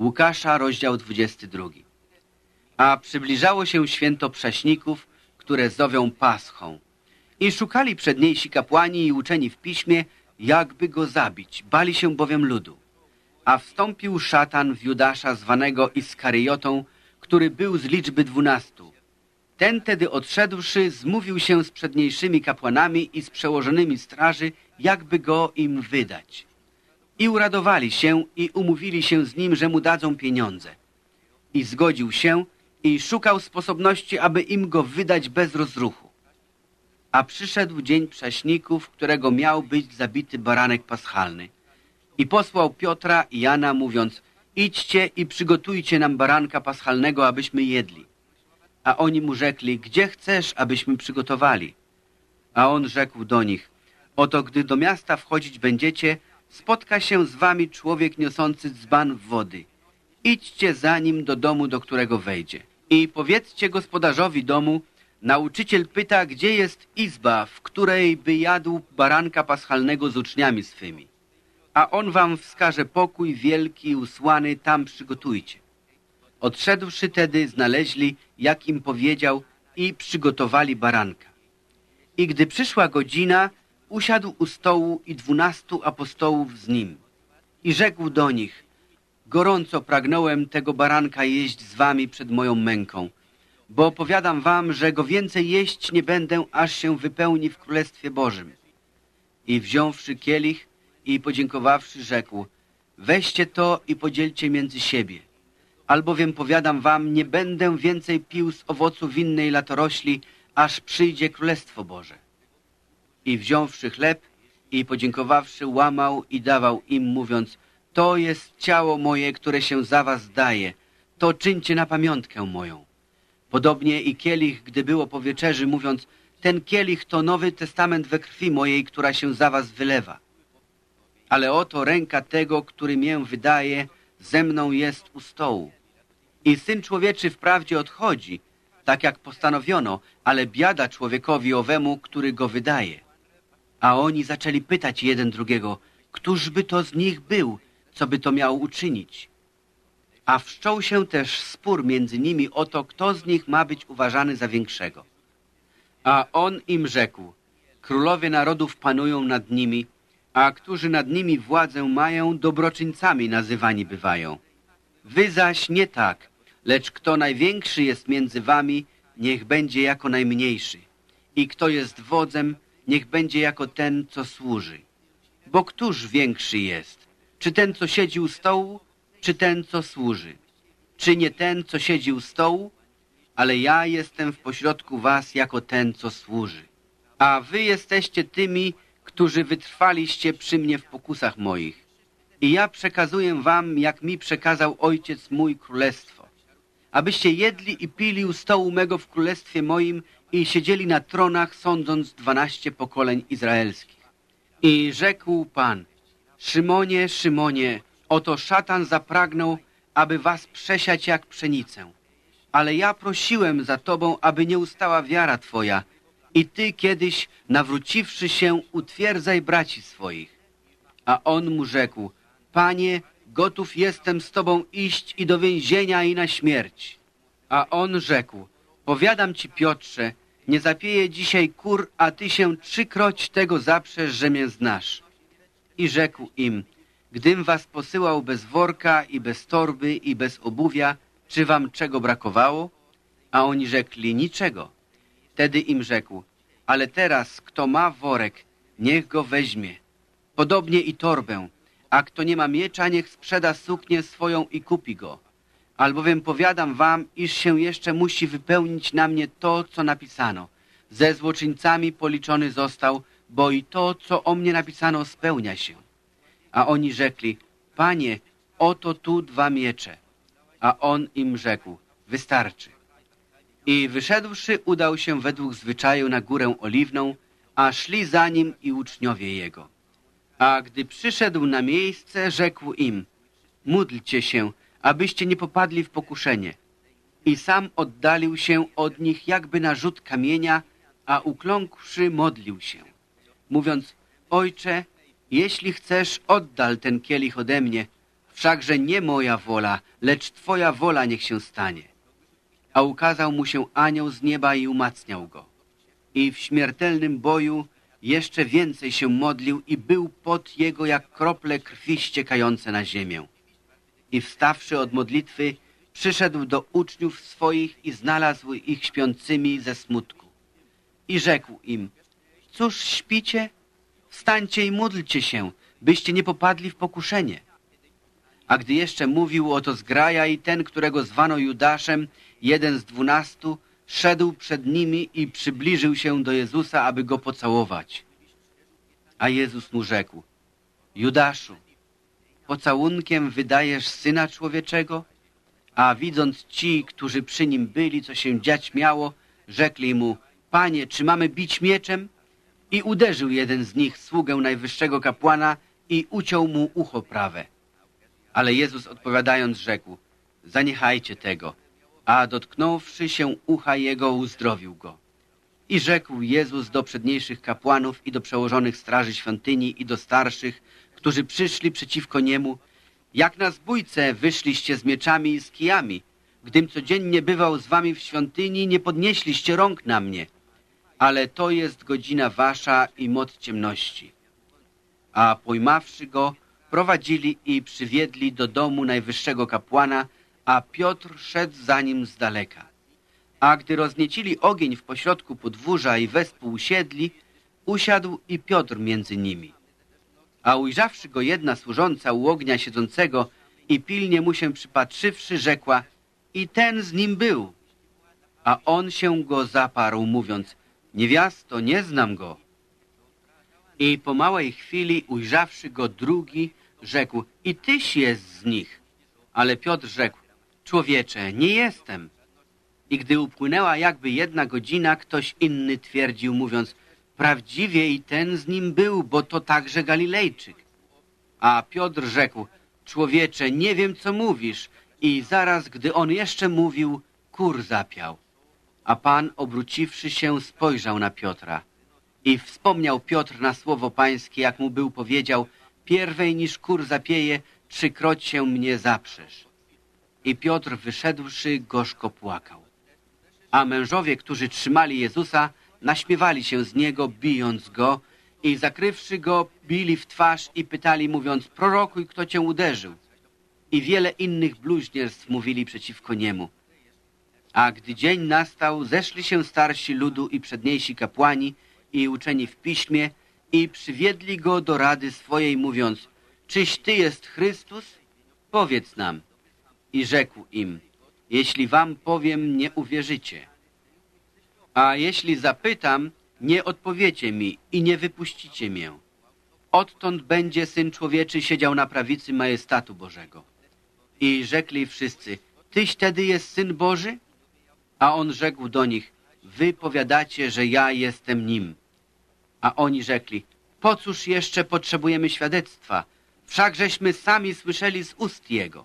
Łukasza, rozdział 22. A przybliżało się święto prześników, które zowią Paschą. I szukali przedniejsi kapłani i uczeni w piśmie, jakby go zabić, bali się bowiem ludu. A wstąpił szatan w Judasza zwanego Iskariotą, który był z liczby dwunastu. Ten tedy odszedłszy, zmówił się z przedniejszymi kapłanami i z przełożonymi straży, jakby go im wydać. I uradowali się i umówili się z nim, że mu dadzą pieniądze. I zgodził się i szukał sposobności, aby im go wydać bez rozruchu. A przyszedł dzień prześników, którego miał być zabity baranek paschalny. I posłał Piotra i Jana, mówiąc, idźcie i przygotujcie nam baranka paschalnego, abyśmy jedli. A oni mu rzekli, gdzie chcesz, abyśmy przygotowali? A on rzekł do nich, oto gdy do miasta wchodzić będziecie, spotka się z wami człowiek niosący dzban wody. Idźcie za nim do domu, do którego wejdzie. I powiedzcie gospodarzowi domu, nauczyciel pyta, gdzie jest izba, w której by jadł baranka paschalnego z uczniami swymi. A on wam wskaże pokój wielki, usłany, tam przygotujcie. Odszedłszy tedy, znaleźli, jak im powiedział, i przygotowali baranka. I gdy przyszła godzina, usiadł u stołu i dwunastu apostołów z nim. I rzekł do nich, gorąco pragnąłem tego baranka jeść z wami przed moją męką, bo opowiadam wam, że go więcej jeść nie będę, aż się wypełni w Królestwie Bożym. I wziąwszy kielich i podziękowawszy, rzekł, weźcie to i podzielcie między siebie. Albowiem powiadam wam, nie będę więcej pił z owocu winnej latorośli, aż przyjdzie Królestwo Boże. I wziąwszy chleb i podziękowawszy, łamał i dawał im, mówiąc, to jest ciało moje, które się za was daje, to czyńcie na pamiątkę moją. Podobnie i kielich, gdy było po wieczerzy, mówiąc, ten kielich to Nowy Testament we krwi mojej, która się za was wylewa. Ale oto ręka tego, który mię wydaje, ze mną jest u stołu. I Syn Człowieczy wprawdzie odchodzi, tak jak postanowiono, ale biada człowiekowi owemu, który go wydaje. A oni zaczęli pytać jeden drugiego, któż by to z nich był, co by to miał uczynić. A wszczął się też spór między nimi o to, kto z nich ma być uważany za większego. A on im rzekł, królowie narodów panują nad nimi, a którzy nad nimi władzę mają, dobroczyńcami nazywani bywają. Wy zaś nie tak, lecz kto największy jest między wami, niech będzie jako najmniejszy. I kto jest wodzem, niech będzie jako ten, co służy. Bo któż większy jest? Czy ten, co siedzi u stołu, czy ten, co służy? Czy nie ten, co siedzi u stołu? Ale ja jestem w pośrodku was jako ten, co służy. A wy jesteście tymi, którzy wytrwaliście przy mnie w pokusach moich. I ja przekazuję wam, jak mi przekazał Ojciec mój królestwo. Abyście jedli i pili u stołu mego w królestwie moim i siedzieli na tronach, sądząc dwanaście pokoleń izraelskich. I rzekł Pan, Szymonie, Szymonie, oto szatan zapragnął, aby was przesiać jak pszenicę. Ale ja prosiłem za tobą, aby nie ustała wiara twoja i ty kiedyś, nawróciwszy się, utwierdzaj braci swoich. A on mu rzekł, Panie, gotów jestem z tobą iść i do więzienia i na śmierć. A on rzekł, powiadam ci Piotrze, nie zapieję dzisiaj kur, a ty się trzykroć tego zaprzesz, że mnie znasz. I rzekł im, gdym was posyłał bez worka i bez torby i bez obuwia, czy wam czego brakowało? A oni rzekli, niczego. Wtedy im rzekł, ale teraz kto ma worek, niech go weźmie. Podobnie i torbę, a kto nie ma miecza, niech sprzeda suknię swoją i kupi go. Albowiem powiadam wam, iż się jeszcze musi wypełnić na mnie to, co napisano. Ze złoczyńcami policzony został, bo i to, co o mnie napisano, spełnia się. A oni rzekli, panie, oto tu dwa miecze. A on im rzekł, wystarczy. I wyszedłszy, udał się według zwyczaju na górę oliwną, a szli za nim i uczniowie jego. A gdy przyszedł na miejsce, rzekł im, módlcie się, abyście nie popadli w pokuszenie. I sam oddalił się od nich jakby na rzut kamienia, a ukląkłszy modlił się, mówiąc, Ojcze, jeśli chcesz, oddal ten kielich ode mnie, wszakże nie moja wola, lecz Twoja wola niech się stanie. A ukazał mu się anioł z nieba i umacniał go. I w śmiertelnym boju jeszcze więcej się modlił i był pot jego jak krople krwi ściekające na ziemię. I wstawszy od modlitwy, przyszedł do uczniów swoich i znalazł ich śpiącymi ze smutku. I rzekł im, cóż śpicie? Wstańcie i módlcie się, byście nie popadli w pokuszenie. A gdy jeszcze mówił oto zgraja i ten, którego zwano Judaszem, jeden z dwunastu, szedł przed nimi i przybliżył się do Jezusa, aby go pocałować. A Jezus mu rzekł, Judaszu, pocałunkiem wydajesz Syna Człowieczego? A widząc ci, którzy przy nim byli, co się dziać miało, rzekli mu, Panie, czy mamy bić mieczem? I uderzył jeden z nich sługę najwyższego kapłana i uciął mu ucho prawe. Ale Jezus odpowiadając rzekł, zaniechajcie tego, a dotknąwszy się ucha jego, uzdrowił go. I rzekł Jezus do przedniejszych kapłanów i do przełożonych straży świątyni i do starszych, którzy przyszli przeciwko niemu, jak na zbójce wyszliście z mieczami i z kijami, gdym codziennie bywał z wami w świątyni, nie podnieśliście rąk na mnie. Ale to jest godzina wasza i moc ciemności. A pojmawszy go, prowadzili i przywiedli do domu najwyższego kapłana, a Piotr szedł za nim z daleka. A gdy rozniecili ogień w pośrodku podwórza i wespół usiedli, usiadł i Piotr między nimi. A ujrzawszy go jedna służąca u ognia siedzącego i pilnie mu się przypatrzywszy, rzekła i ten z nim był. A on się go zaparł, mówiąc, niewiasto, nie znam go. I po małej chwili, ujrzawszy go drugi, rzekł, i tyś jest z nich. Ale Piotr rzekł, człowiecze, nie jestem. I gdy upłynęła jakby jedna godzina, ktoś inny twierdził, mówiąc, prawdziwie i ten z nim był, bo to także Galilejczyk. A Piotr rzekł, człowiecze, nie wiem, co mówisz. I zaraz, gdy on jeszcze mówił, kur zapiał. A Pan, obróciwszy się, spojrzał na Piotra. I wspomniał Piotr na słowo pańskie, jak mu był powiedział, pierwej niż kur zapieje, trzykroć się mnie zaprzesz. I Piotr wyszedłszy, gorzko płakał. A mężowie, którzy trzymali Jezusa, naśmiewali się z niego, bijąc go i zakrywszy go, bili w twarz i pytali, mówiąc, prorokuj, kto cię uderzył. I wiele innych bluźnierstw mówili przeciwko niemu. A gdy dzień nastał, zeszli się starsi ludu i przedniejsi kapłani i uczeni w piśmie i przywiedli go do rady swojej, mówiąc, czyś ty jest Chrystus? Powiedz nam. I rzekł im, jeśli wam powiem, nie uwierzycie. A jeśli zapytam, nie odpowiecie mi i nie wypuścicie mię. Odtąd będzie Syn Człowieczy siedział na prawicy majestatu Bożego. I rzekli wszyscy, Tyś tedy jest Syn Boży? A on rzekł do nich, wy powiadacie, że ja jestem Nim. A oni rzekli, po cóż jeszcze potrzebujemy świadectwa? Wszakżeśmy sami słyszeli z ust Jego.